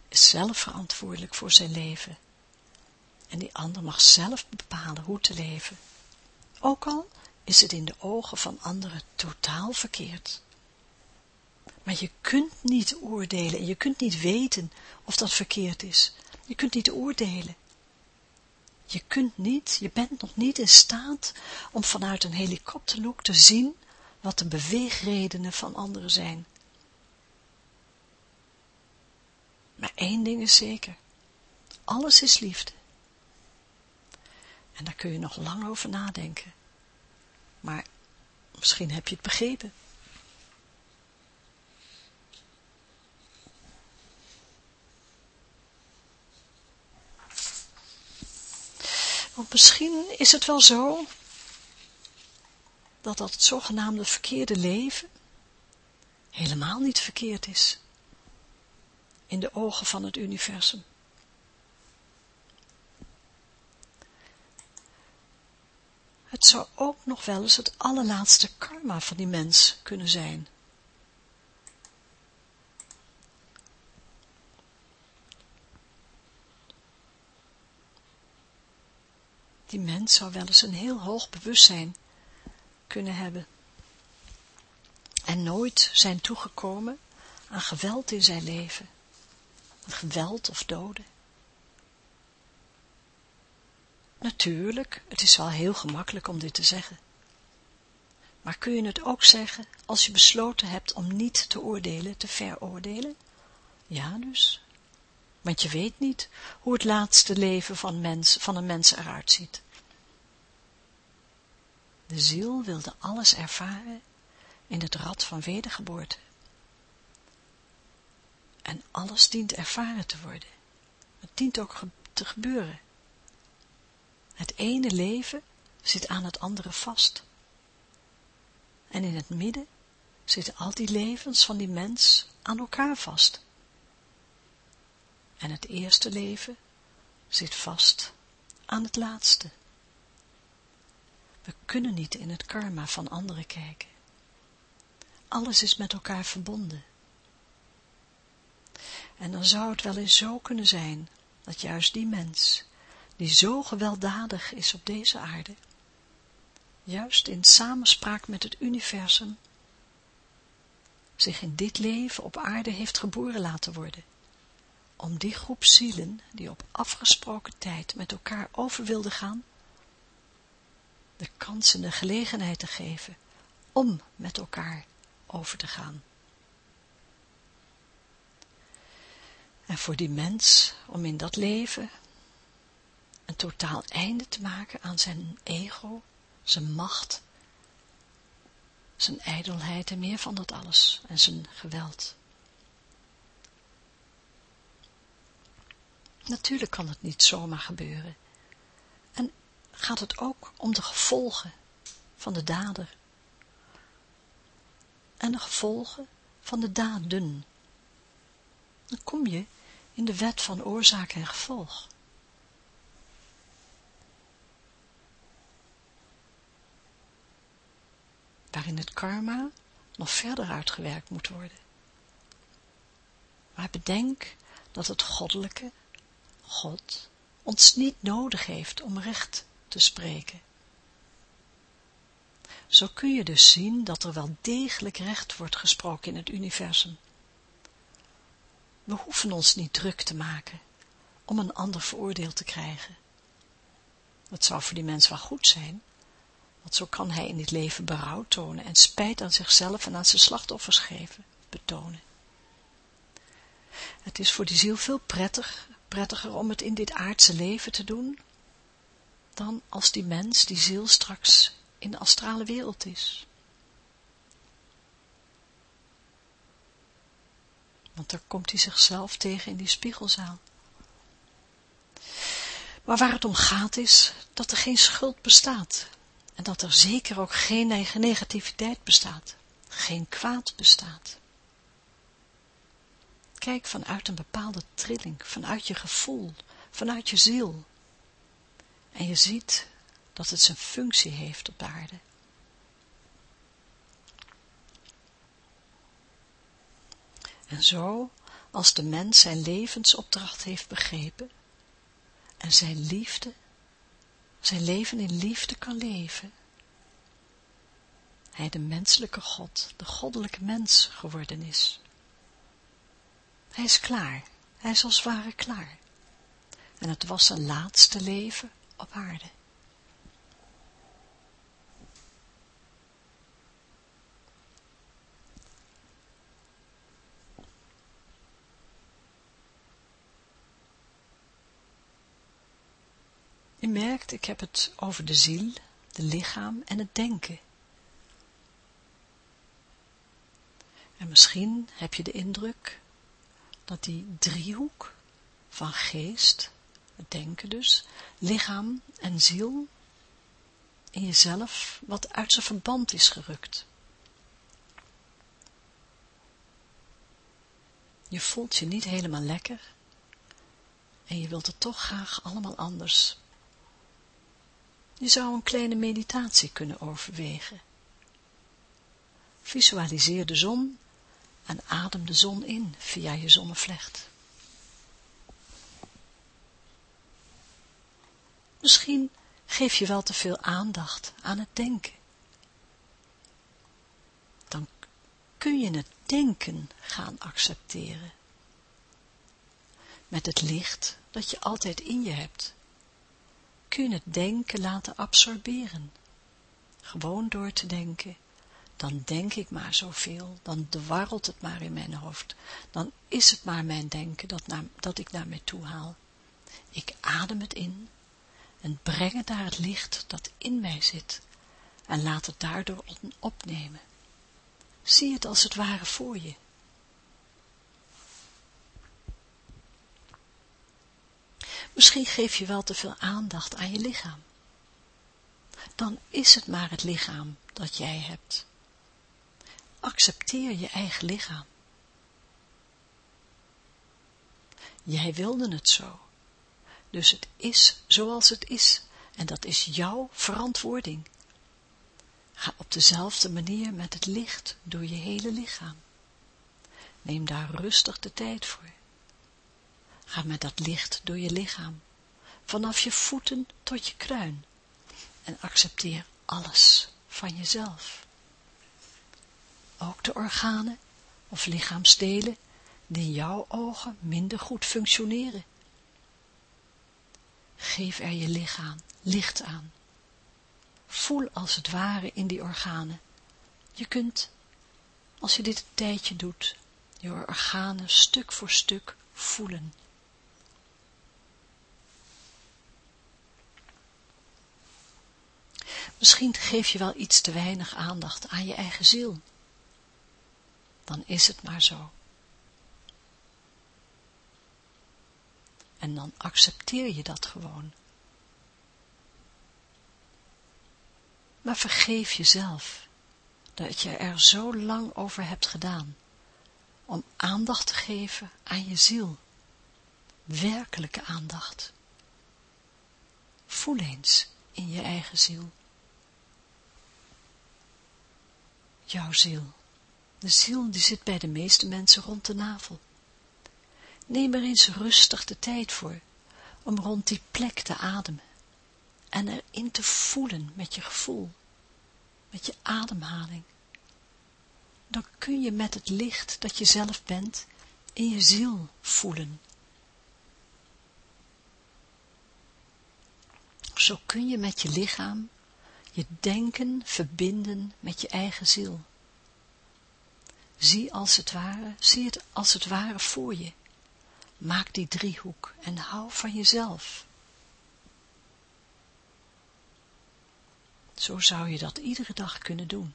is zelf verantwoordelijk voor zijn leven. En die ander mag zelf bepalen hoe te leven. Ook al is het in de ogen van anderen totaal verkeerd. Maar je kunt niet oordelen en je kunt niet weten of dat verkeerd is. Je kunt niet oordelen. Je kunt niet, je bent nog niet in staat om vanuit een helikopterlook te zien wat de beweegredenen van anderen zijn. Maar één ding is zeker. Alles is liefde. En daar kun je nog lang over nadenken. Maar misschien heb je het begrepen. Want misschien is het wel zo dat dat zogenaamde verkeerde leven helemaal niet verkeerd is in de ogen van het universum. Het zou ook nog wel eens het allerlaatste karma van die mens kunnen zijn. Die mens zou wel eens een heel hoog bewustzijn kunnen hebben. en nooit zijn toegekomen aan geweld in zijn leven, geweld of doden. Natuurlijk, het is wel heel gemakkelijk om dit te zeggen. Maar kun je het ook zeggen als je besloten hebt om niet te oordelen, te veroordelen? Ja dus. Want je weet niet hoe het laatste leven van, mens, van een mens eruit ziet. De ziel wilde alles ervaren in het rad van wedergeboorte. En alles dient ervaren te worden. Het dient ook te gebeuren. Het ene leven zit aan het andere vast. En in het midden zitten al die levens van die mens aan elkaar vast. En het eerste leven zit vast aan het laatste. We kunnen niet in het karma van anderen kijken. Alles is met elkaar verbonden. En dan zou het wel eens zo kunnen zijn, dat juist die mens, die zo gewelddadig is op deze aarde, juist in samenspraak met het universum, zich in dit leven op aarde heeft geboren laten worden, om die groep zielen, die op afgesproken tijd met elkaar over wilden gaan, de kans en de gelegenheid te geven om met elkaar over te gaan. En voor die mens, om in dat leven een totaal einde te maken aan zijn ego, zijn macht, zijn ijdelheid en meer van dat alles, en zijn geweld. Natuurlijk kan het niet zomaar gebeuren. En gaat het ook om de gevolgen van de dader. En de gevolgen van de daden. Kom je in de wet van oorzaak en gevolg. waarin het karma nog verder uitgewerkt moet worden. Maar bedenk dat het goddelijke, God, ons niet nodig heeft om recht te spreken. Zo kun je dus zien dat er wel degelijk recht wordt gesproken in het universum. We hoeven ons niet druk te maken om een ander veroordeeld te krijgen. Dat zou voor die mens wel goed zijn, want zo kan hij in dit leven berouw tonen en spijt aan zichzelf en aan zijn slachtoffers geven, betonen. Het is voor die ziel veel prettig, prettiger om het in dit aardse leven te doen, dan als die mens, die ziel, straks in de astrale wereld is. Want daar komt hij zichzelf tegen in die spiegelzaal. Maar waar het om gaat is, dat er geen schuld bestaat, en dat er zeker ook geen negativiteit bestaat, geen kwaad bestaat. Kijk vanuit een bepaalde trilling, vanuit je gevoel, vanuit je ziel. En je ziet dat het zijn functie heeft op de aarde. En zo, als de mens zijn levensopdracht heeft begrepen en zijn liefde zijn leven in liefde kan leven. Hij de menselijke God, de goddelijke mens geworden is. Hij is klaar, hij is als ware klaar. En het was zijn laatste leven op aarde. Je merkt, ik heb het over de ziel, de lichaam en het denken. En misschien heb je de indruk dat die driehoek van geest, het denken dus, lichaam en ziel, in jezelf wat uit zijn verband is gerukt. Je voelt je niet helemaal lekker en je wilt het toch graag allemaal anders je zou een kleine meditatie kunnen overwegen. Visualiseer de zon en adem de zon in via je zonnevlecht. Misschien geef je wel te veel aandacht aan het denken. Dan kun je het denken gaan accepteren. Met het licht dat je altijd in je hebt, kun het denken laten absorberen. Gewoon door te denken, dan denk ik maar zoveel, dan dwarrelt het maar in mijn hoofd, dan is het maar mijn denken dat, naar, dat ik naar mij toe haal. Ik adem het in en breng het naar het licht dat in mij zit en laat het daardoor opnemen. Zie het als het ware voor je. Misschien geef je wel te veel aandacht aan je lichaam. Dan is het maar het lichaam dat jij hebt. Accepteer je eigen lichaam. Jij wilde het zo. Dus het is zoals het is. En dat is jouw verantwoording. Ga op dezelfde manier met het licht door je hele lichaam. Neem daar rustig de tijd voor. Ga met dat licht door je lichaam, vanaf je voeten tot je kruin. En accepteer alles van jezelf. Ook de organen of lichaamsdelen die in jouw ogen minder goed functioneren. Geef er je lichaam licht aan. Voel als het ware in die organen. Je kunt, als je dit een tijdje doet, je organen stuk voor stuk voelen. Misschien geef je wel iets te weinig aandacht aan je eigen ziel. Dan is het maar zo. En dan accepteer je dat gewoon. Maar vergeef jezelf dat je er zo lang over hebt gedaan om aandacht te geven aan je ziel. Werkelijke aandacht. Voel eens in je eigen ziel. Jouw ziel. De ziel die zit bij de meeste mensen rond de navel. Neem er eens rustig de tijd voor, om rond die plek te ademen en erin te voelen met je gevoel, met je ademhaling. Dan kun je met het licht dat je zelf bent, in je ziel voelen. Zo kun je met je lichaam je denken verbinden met je eigen ziel. Zie als het ware, zie het als het ware voor je. Maak die driehoek en hou van jezelf. Zo zou je dat iedere dag kunnen doen.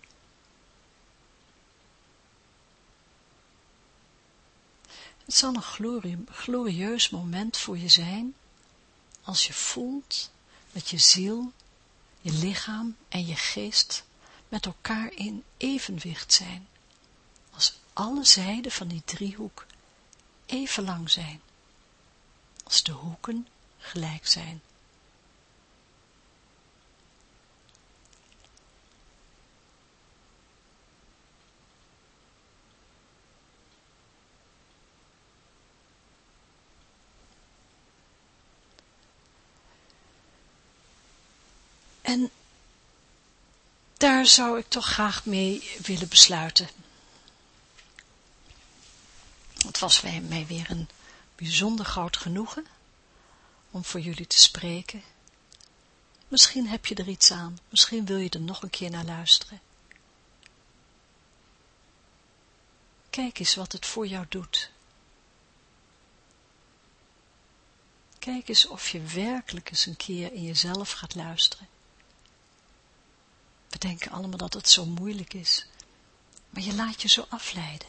Het zal een glorieus moment voor je zijn, als je voelt dat je ziel, je lichaam en je geest met elkaar in evenwicht zijn, als alle zijden van die driehoek even lang zijn, als de hoeken gelijk zijn. En daar zou ik toch graag mee willen besluiten. Het was mij weer een bijzonder groot genoegen om voor jullie te spreken. Misschien heb je er iets aan, misschien wil je er nog een keer naar luisteren. Kijk eens wat het voor jou doet. Kijk eens of je werkelijk eens een keer in jezelf gaat luisteren. We denken allemaal dat het zo moeilijk is, maar je laat je zo afleiden.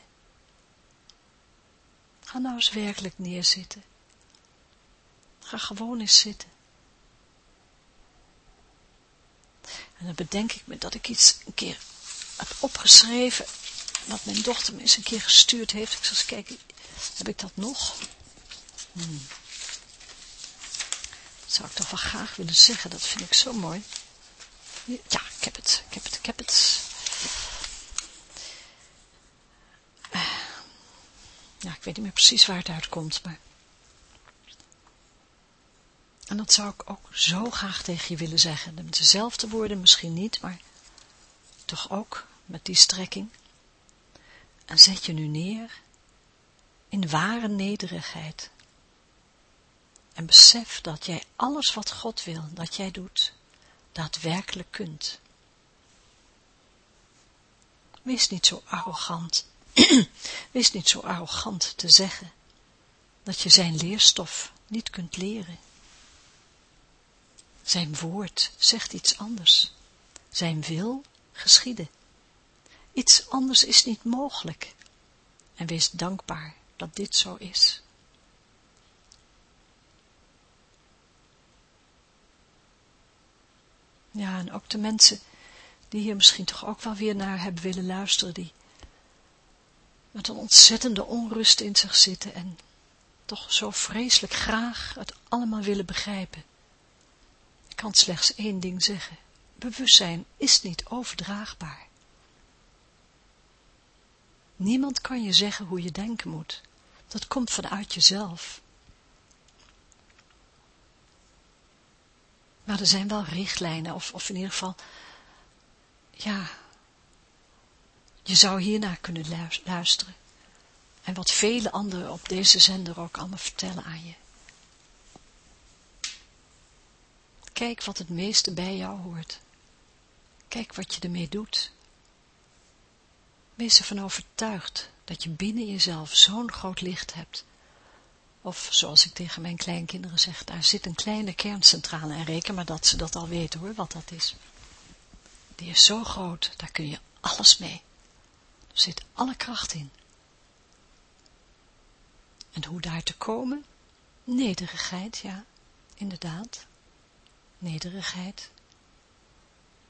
Ga nou eens werkelijk neerzitten. Ga gewoon eens zitten. En dan bedenk ik me dat ik iets een keer heb opgeschreven, wat mijn dochter me eens een keer gestuurd heeft. Ik zal eens kijken, heb ik dat nog? Hmm. Dat zou ik toch wel graag willen zeggen, dat vind ik zo mooi. Ja, ik heb het, ik heb het, ik heb het. Ja, ik weet niet meer precies waar het uitkomt, maar... En dat zou ik ook zo graag tegen je willen zeggen. Met dezelfde woorden misschien niet, maar toch ook met die strekking. En zet je nu neer in ware nederigheid. En besef dat jij alles wat God wil dat jij doet, daadwerkelijk kunt. Wees niet zo arrogant, [clears throat] wees niet zo arrogant te zeggen dat je zijn leerstof niet kunt leren. Zijn woord zegt iets anders. Zijn wil geschieden. Iets anders is niet mogelijk. En wees dankbaar dat dit zo is. Ja, en ook de mensen die hier misschien toch ook wel weer naar hebben willen luisteren, die met een ontzettende onrust in zich zitten en toch zo vreselijk graag het allemaal willen begrijpen. Ik kan slechts één ding zeggen. Bewustzijn is niet overdraagbaar. Niemand kan je zeggen hoe je denken moet. Dat komt vanuit jezelf. Maar er zijn wel richtlijnen, of, of in ieder geval, ja, je zou hiernaar kunnen luisteren. En wat vele anderen op deze zender ook allemaal vertellen aan je. Kijk wat het meeste bij jou hoort. Kijk wat je ermee doet. Wees ervan overtuigd dat je binnen jezelf zo'n groot licht hebt. Of zoals ik tegen mijn kleinkinderen zeg, daar zit een kleine kerncentrale en reken maar dat ze dat al weten hoor, wat dat is. Die is zo groot, daar kun je alles mee. Er zit alle kracht in. En hoe daar te komen? Nederigheid, ja, inderdaad. Nederigheid.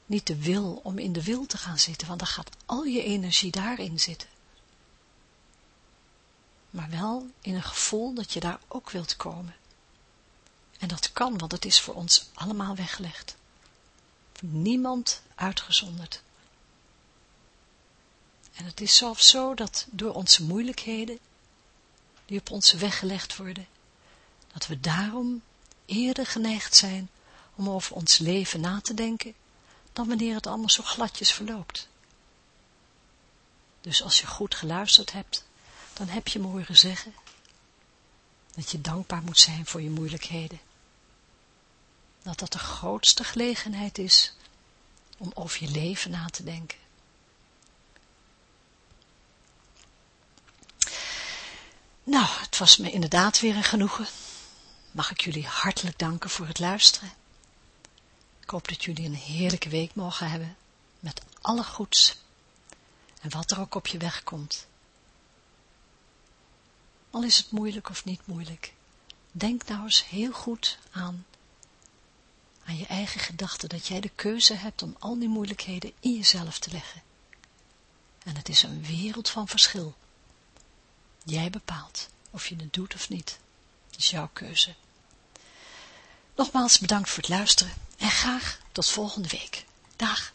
Niet de wil om in de wil te gaan zitten, want dan gaat al je energie daarin zitten. Maar wel in een gevoel dat je daar ook wilt komen. En dat kan, want het is voor ons allemaal weggelegd. Niemand uitgezonderd. En het is zelfs zo dat door onze moeilijkheden, die op onze weg gelegd worden, dat we daarom eerder geneigd zijn om over ons leven na te denken, dan wanneer het allemaal zo gladjes verloopt. Dus als je goed geluisterd hebt, dan heb je me horen zeggen dat je dankbaar moet zijn voor je moeilijkheden. Dat dat de grootste gelegenheid is om over je leven na te denken. Nou, het was me inderdaad weer een genoegen. Mag ik jullie hartelijk danken voor het luisteren. Ik hoop dat jullie een heerlijke week mogen hebben, met alle goeds en wat er ook op je weg komt. Al is het moeilijk of niet moeilijk, denk nou eens heel goed aan, aan je eigen gedachten, dat jij de keuze hebt om al die moeilijkheden in jezelf te leggen. En het is een wereld van verschil. Jij bepaalt of je het doet of niet. Het is jouw keuze. Nogmaals bedankt voor het luisteren en graag tot volgende week. Dag.